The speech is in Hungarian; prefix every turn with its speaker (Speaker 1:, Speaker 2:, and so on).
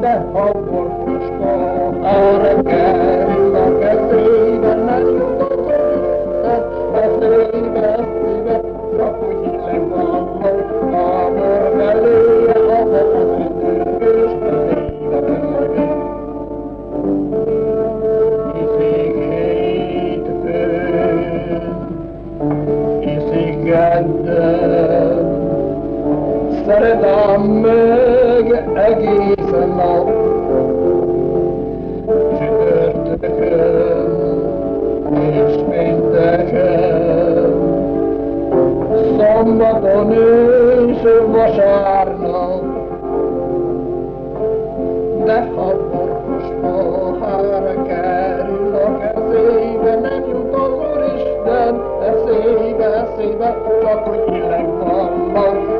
Speaker 1: de ha most arra kerül a kezébe, ne jutott eszébe, eszébe, csak úgy legvallom, a bor beléje, a valamennyi, Szeretem meg egészen nap, csütörtökön és pénteken, szombaton és vasárnap, de ha borkos pohár kerül a kezébe, nem jut az Úristen eszébe, eszébe, csak hogy illeg vallam,